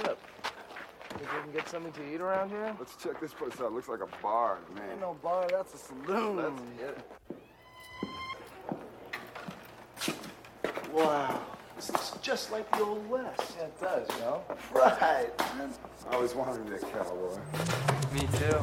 trip. Think we can get something to eat around here? Let's check this place out. Looks like a bar, man. Ain't no bar, that's a saloon. Let's hit it. Wow. This looks just like the old West. Yeah, it does, you know? Right. I always wanted to be a cowboy. Me too.